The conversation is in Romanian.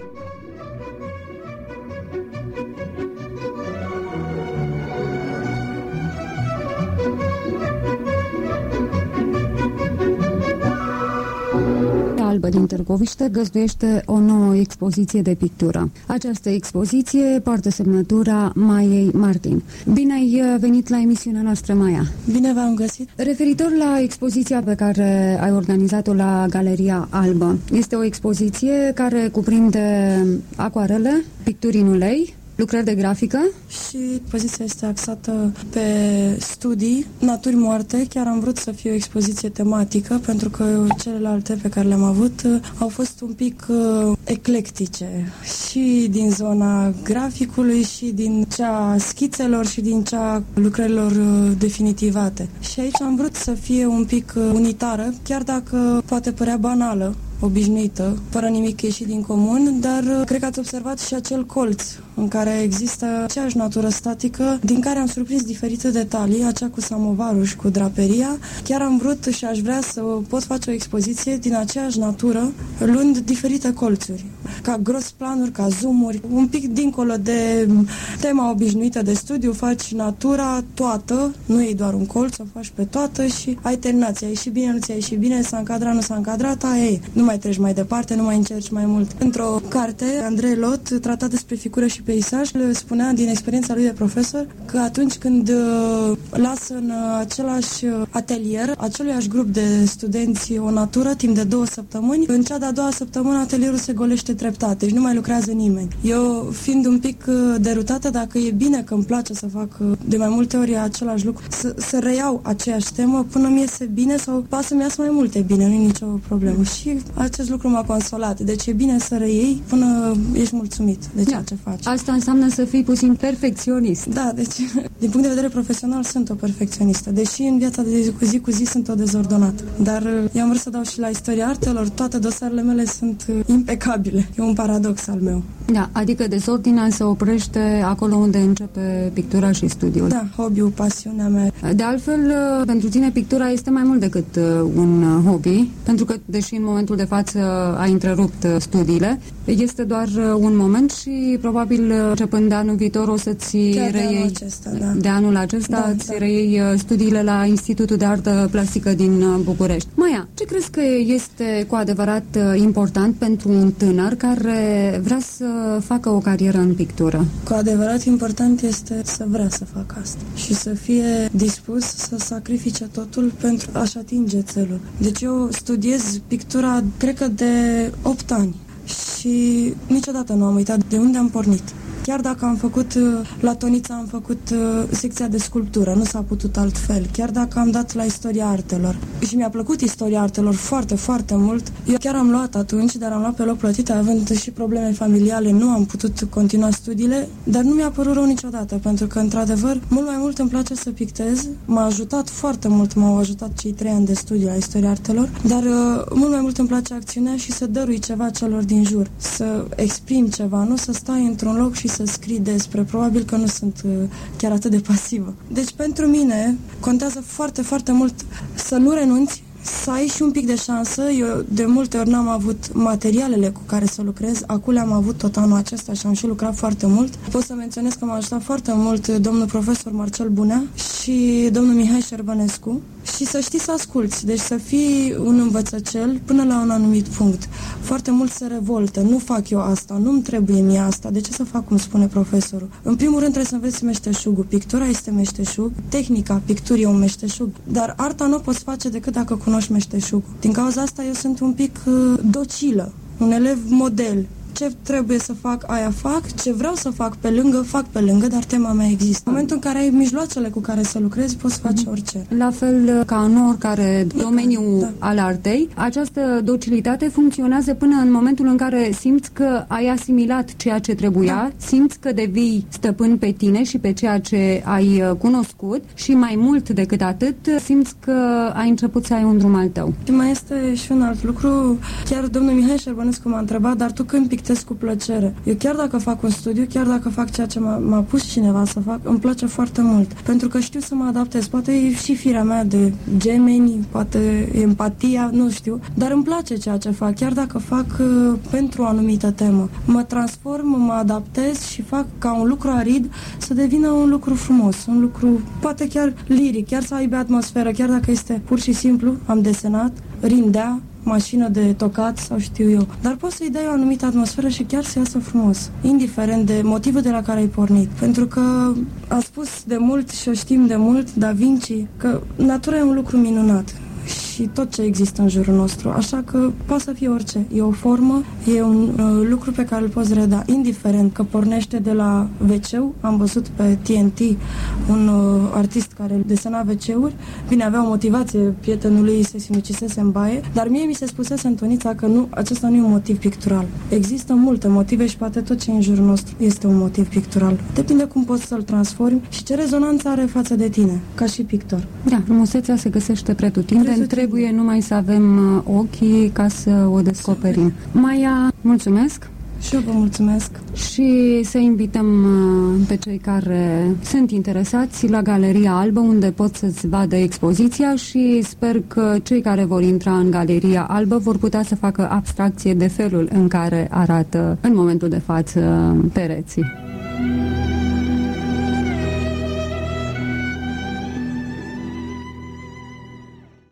thank you Albă din Târgoviște găzduiește o nouă expoziție de pictură. Această expoziție poartă semnătura Maiei Martin. Bine ai venit la emisiunea noastră, Maia. Bine v-am găsit. Referitor la expoziția pe care ai organizat-o la Galeria Albă, este o expoziție care cuprinde acuarele, picturi în ulei, lucrări de grafică? Și poziția este axată pe studii, naturi moarte. Chiar am vrut să fie o expoziție tematică, pentru că celelalte pe care le-am avut uh, au fost un pic uh, eclectice. Și din zona graficului, și din cea schițelor, și din cea lucrărilor uh, definitivate. Și aici am vrut să fie un pic uh, unitară, chiar dacă poate părea banală, obișnuită, fără nimic ieșit din comun, dar uh, cred că ați observat și acel colț în care există aceeași natură statică, din care am surprins diferite detalii, acea cu samovarul și cu draperia. Chiar am vrut și aș vrea să pot face o expoziție din aceeași natură, luând diferite colțuri, ca gros planuri, ca zoomuri, un pic dincolo de tema obișnuită de studiu, faci natura toată, nu e doar un colț, o faci pe toată și ai terminat, ți-a ieșit bine, nu ți-a ieșit bine, s-a încadrat, nu s-a încadrat, aia e. Nu mai treci mai departe, nu mai încerci mai mult. Într-o carte, Andrei Lot, tratat despre figură și peisaj, le spunea din experiența lui de profesor că atunci când uh, lasă în uh, același uh, atelier, aceluiași grup de studenți o natură timp de două săptămâni, în cea de-a doua săptămână atelierul se golește treptat, deci nu mai lucrează nimeni. Eu, fiind un pic derutată, dacă e bine că îmi place să fac de mai multe ori același lucru, să, să reiau aceeași temă până mi iese bine sau poate să-mi iasă mai multe bine, nu e nicio problemă. Și acest lucru m-a consolat. Deci e bine să reiei până ești mulțumit de ceea da. ce faci. Asta înseamnă să fii puțin perfecționist. Da, deci din punct de vedere profesional sunt o perfecționistă, deși în viața de zi cu zi cu zi sunt o dezordonată. Dar uh, eu am vrut să dau și la istoria artelor, toate dosarele mele sunt uh, impecabile. E un paradox al meu. Da, adică dezordinea se oprește acolo unde începe pictura și studiul. Da, hobby-ul, pasiunea mea. De altfel, uh, pentru tine pictura este mai mult decât un hobby, pentru că, deși în momentul de față a întrerupt studiile, este doar un moment și probabil începând de anul viitor o să-ți Chiar reiei, de anul acesta, da. de anul acesta da, îți da. reiei studiile la Institutul de Artă Plastică din București. Maia, ce crezi că este cu adevărat important pentru un tânăr care vrea să facă o carieră în pictură? Cu adevărat important este să vrea să facă asta și să fie dispus să sacrifice totul pentru a-și atinge țelul. Deci eu studiez pictura, cred că de 8 ani și niciodată nu am uitat de unde am pornit. Chiar dacă am făcut, uh, la Tonița am făcut uh, secția de sculptură, nu s-a putut altfel. Chiar dacă am dat la istoria artelor. Și mi-a plăcut istoria artelor foarte, foarte mult. Eu chiar am luat atunci, dar am luat pe loc plătit, având și probleme familiale, nu am putut continua studiile, dar nu mi-a părut rău niciodată, pentru că, într-adevăr, mult mai mult îmi place să pictez. M-a ajutat foarte mult, m-au ajutat cei trei ani de studiu la istoria artelor, dar uh, mult mai mult îmi place acțiunea și să dărui ceva celor din jur, să exprim ceva, nu să stai într-un loc și să scrii despre. Probabil că nu sunt uh, chiar atât de pasivă. Deci pentru mine contează foarte, foarte mult să nu renunți să ai și un pic de șansă. Eu de multe ori n-am avut materialele cu care să lucrez. Acum le-am avut tot anul acesta și am și lucrat foarte mult. Pot să menționez că m-a ajutat foarte mult domnul profesor Marcel Bunea și domnul Mihai Șerbănescu și să știi să asculți, deci să fii un învățăcel până la un anumit punct. Foarte mult se revoltă, nu fac eu asta, nu-mi trebuie mie asta, de ce să fac cum spune profesorul? În primul rând trebuie să înveți meșteșugul, pictura este meșteșug, tehnica picturii e un meșteșug, dar arta nu o poți face decât dacă cunoști meșteșugul. Din cauza asta eu sunt un pic uh, docilă, un elev model, ce trebuie să fac, aia fac, ce vreau să fac pe lângă, fac pe lângă, dar tema mea există. În momentul în care ai mijloacele cu care să lucrezi, poți face mhm. orice. La fel ca în oricare domeniu da. al artei, această docilitate funcționează până în momentul în care simți că ai asimilat ceea ce trebuia, da. simți că devii stăpân pe tine și pe ceea ce ai uh, cunoscut și mai mult decât atât, simți că ai început să ai un drum al tău. Și mai este și un alt lucru, chiar domnul Mihai Șerbănescu m-a întrebat, dar tu când pic adaptez cu plăcere. Eu chiar dacă fac un studiu, chiar dacă fac ceea ce m-a pus cineva să fac, îmi place foarte mult. Pentru că știu să mă adaptez. Poate e și firea mea de gemeni, poate empatia, nu știu. Dar îmi place ceea ce fac, chiar dacă fac uh, pentru o anumită temă. Mă transform, mă adaptez și fac ca un lucru arid să devină un lucru frumos, un lucru poate chiar liric, chiar să aibă atmosferă, chiar dacă este pur și simplu, am desenat, rindea, mașină de tocat sau știu eu. Dar poți să-i dai o anumită atmosferă și chiar să iasă frumos, indiferent de motivul de la care ai pornit. Pentru că a spus de mult și o știm de mult, Da Vinci, că natura e un lucru minunat și tot ce există în jurul nostru. Așa că poate să fie orice. E o formă, e un uh, lucru pe care îl poți reda, indiferent că pornește de la wc Am văzut pe TNT un uh, artist care desena wc Bine, avea o motivație, prietenul lui se sinucisese în baie, dar mie mi se spusese în Tonița că nu, acesta nu e un motiv pictural. Există multe motive și poate tot ce e în jurul nostru este un motiv pictural. Depinde cum poți să-l transformi și ce rezonanță are față de tine, ca și pictor. Da, frumusețea se găsește pretutindeni, trebuie numai să avem uh, ochii ca să o descoperim. Maia, mulțumesc! Și eu vă mulțumesc. Și să invităm uh, pe cei care sunt interesați la Galeria Albă, unde pot să-ți vadă expoziția și sper că cei care vor intra în Galeria Albă vor putea să facă abstracție de felul în care arată în momentul de față pereții.